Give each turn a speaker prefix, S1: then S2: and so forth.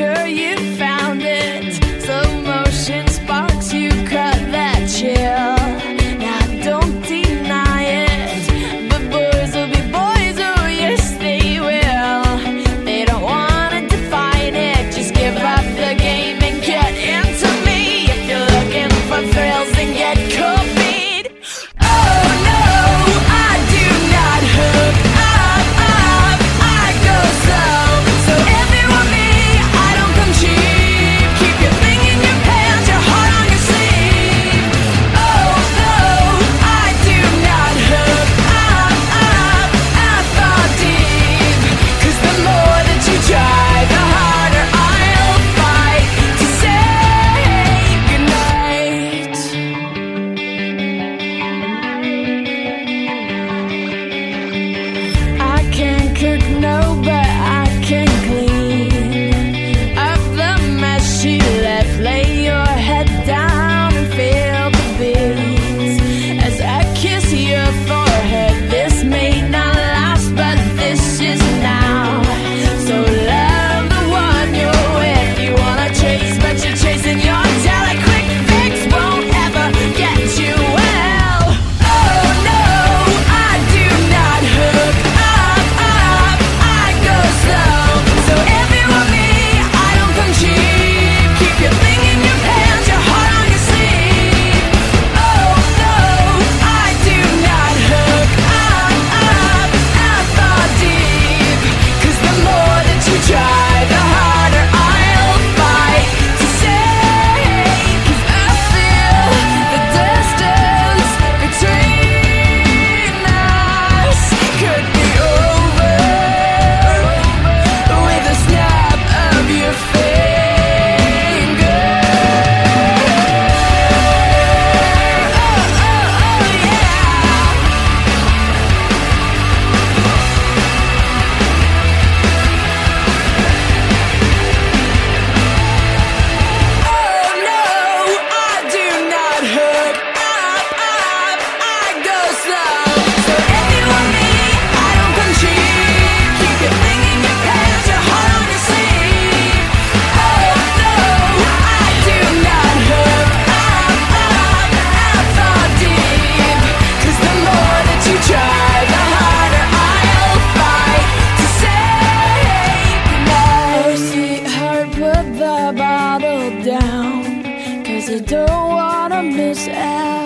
S1: sure you found it. cook, no, but I can clean up the mess you. put the bottle down, cause I don't wanna miss out.